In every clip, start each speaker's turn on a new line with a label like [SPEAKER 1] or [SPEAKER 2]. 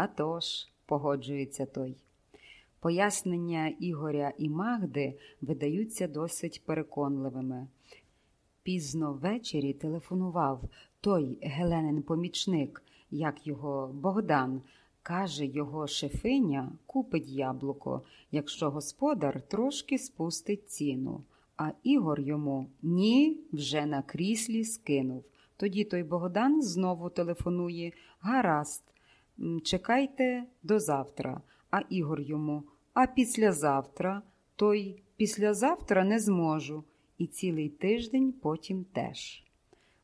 [SPEAKER 1] «А тож», – погоджується той. Пояснення Ігоря і Магди видаються досить переконливими. Пізно ввечері телефонував той Геленин помічник, як його Богдан. Каже, його шефиня купить яблуко, якщо господар трошки спустить ціну. А Ігор йому ні, вже на кріслі скинув. Тоді той Богдан знову телефонує Гаразд, чекайте до завтра. А Ігор йому, а післязавтра, той післязавтра не зможу. І цілий тиждень потім теж.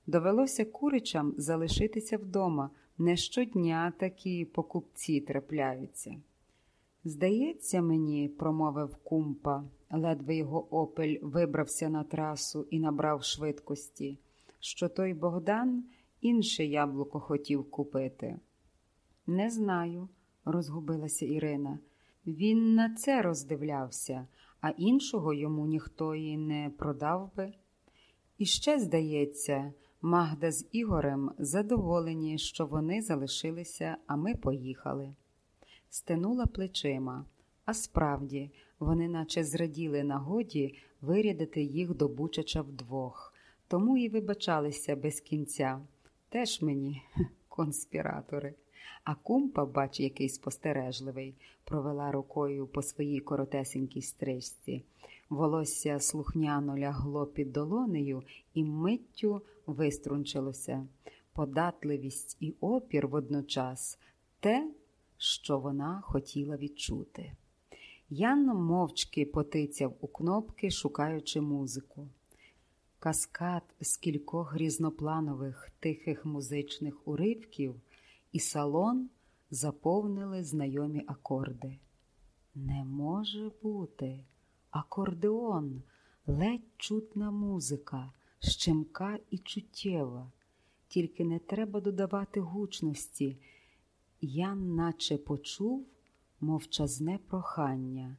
[SPEAKER 1] Довелося куричам залишитися вдома. Не щодня такі покупці трапляються. Здається мені, промовив кумпа, ледве його опель вибрався на трасу і набрав швидкості, що той Богдан інше яблуко хотів купити. Не знаю, розгубилася Ірина. Він на це роздивлявся, а іншого йому ніхто і не продав би. І ще, здається, Магда з Ігорем задоволені, що вони залишилися, а ми поїхали. Стенула плечима, а справді, вони наче зраділи нагоді вирядити їх до Бучача вдвох, тому і вибачалися без кінця. Теж мені конспіратори. А кумпа, бач, який спостережливий, провела рукою по своїй коротесенькій стрижці. Волосся слухняно лягло під долонею і миттю виструнчилося. Податливість і опір водночас те, що вона хотіла відчути. Ян мовчки потицяв у кнопки, шукаючи музику. Каскад з кількох різнопланових тихих музичних уривків і салон заповнили знайомі акорди. Не може бути акордеон, ледь чутна музика, щемка і чуттєва, тільки не треба додавати гучності. Я наче почув мовчазне прохання.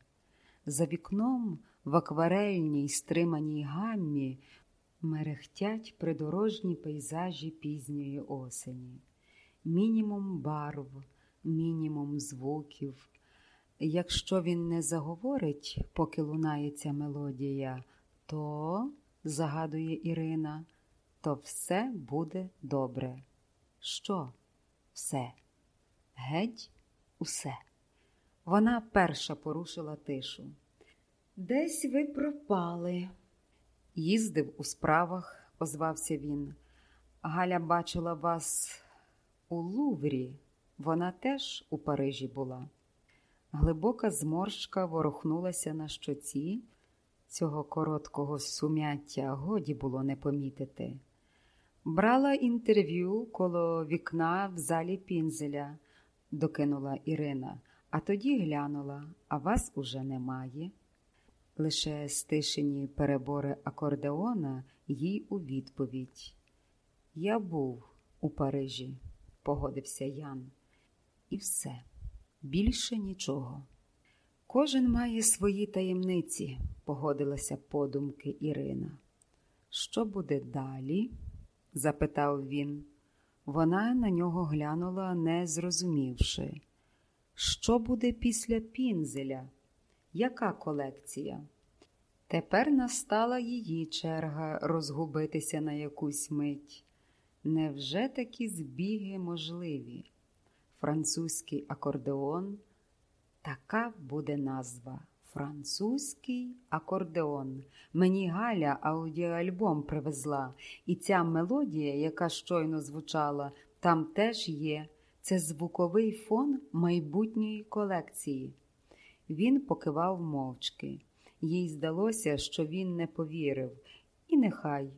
[SPEAKER 1] За вікном в акварельній стриманій гаммі мерехтять придорожні пейзажі пізньої осені мінімум барв, мінімум звуків. Якщо він не заговорить, поки лунає ця мелодія, то, загадує Ірина, то все буде добре. Що? Все? Геть, усе. Вона перша порушила тишу. Десь ви пропали. Їздив у справах, озвався він. Галя бачила вас у Луврі вона теж у Парижі була. Глибока зморшка ворухнулася на щоці. Цього короткого сумяття годі було не помітити. Брала інтерв'ю коло вікна в залі пінзеля, докинула Ірина, а тоді глянула, а вас уже немає. Лише стишені перебори акордеона їй у відповідь. Я був у Парижі погодився Ян. І все, більше нічого. Кожен має свої таємниці, погодилася подумки Ірина. Що буде далі? запитав він. Вона на нього глянула, не зрозумівши. Що буде після пінзеля? Яка колекція? Тепер настала її черга розгубитися на якусь мить. Невже такі збіги можливі? Французький акордеон, така буде назва. Французький акордеон. Мені Галя аудіоальбом привезла, і ця мелодія, яка щойно звучала, там теж є. Це звуковий фон майбутньої колекції. Він покивав мовчки. Їй здалося, що він не повірив, і нехай.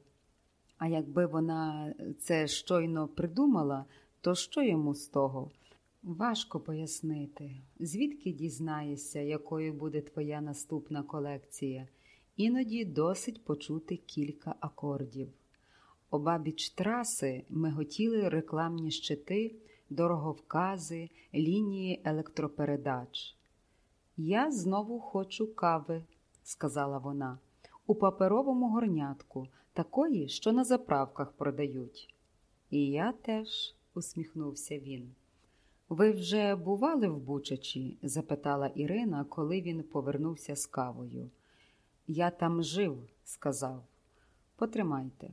[SPEAKER 1] А якби вона це щойно придумала, то що йому з того? Важко пояснити, звідки дізнаєшся, якою буде твоя наступна колекція, іноді досить почути кілька акордів. Обабіч траси миготіли рекламні щити, дороговкази, лінії електропередач. Я знову хочу кави, сказала вона, у паперовому горнятку такої, що на заправках продають. І я теж, усміхнувся він. Ви вже бували в Бучачі? запитала Ірина, коли він повернувся з кавою. Я там жив, сказав. Потримайте.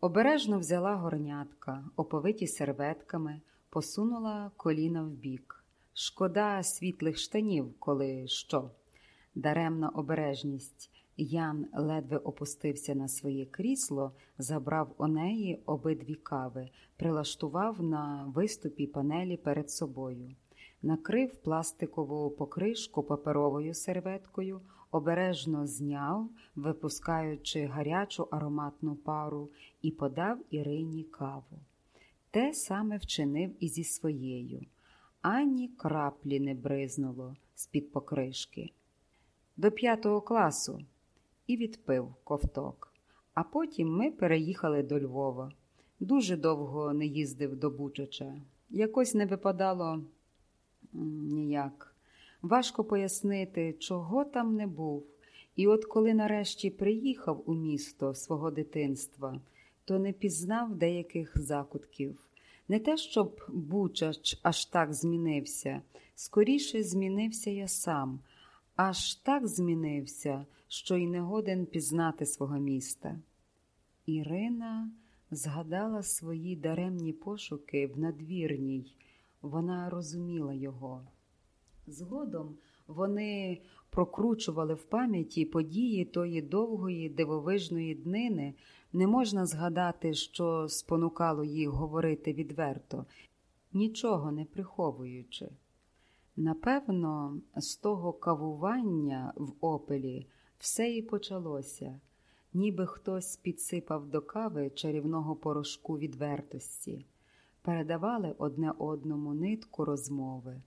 [SPEAKER 1] Обережно взяла горнятка, оповиті серветками, посунула коліна вбік. Шкода світлих штанів, коли що. Даремна обережність. Ян ледве опустився на своє крісло, забрав у неї обидві кави, прилаштував на виступі панелі перед собою, накрив пластикову покришку паперовою серветкою, обережно зняв, випускаючи гарячу ароматну пару, і подав Ірині каву. Те саме вчинив і зі своєю. Ані краплі не бризнуло з-під покришки. До п'ятого класу і відпив ковток. А потім ми переїхали до Львова. Дуже довго не їздив до Бучача. Якось не випадало ніяк. Важко пояснити, чого там не був. І от коли нарешті приїхав у місто свого дитинства, то не пізнав деяких закутків. Не те, щоб Бучач аж так змінився, скоріше змінився я сам, аж так змінився, що й не годен пізнати свого міста. Ірина згадала свої даремні пошуки в надвірній, вона розуміла його. Згодом вони прокручували в пам'яті події тої довгої дивовижної днини. Не можна згадати, що спонукало їх говорити відверто, нічого не приховуючи. Напевно, з того кавування в опелі все і почалося, ніби хтось підсипав до кави чарівного порошку відвертості, передавали одне одному нитку розмови,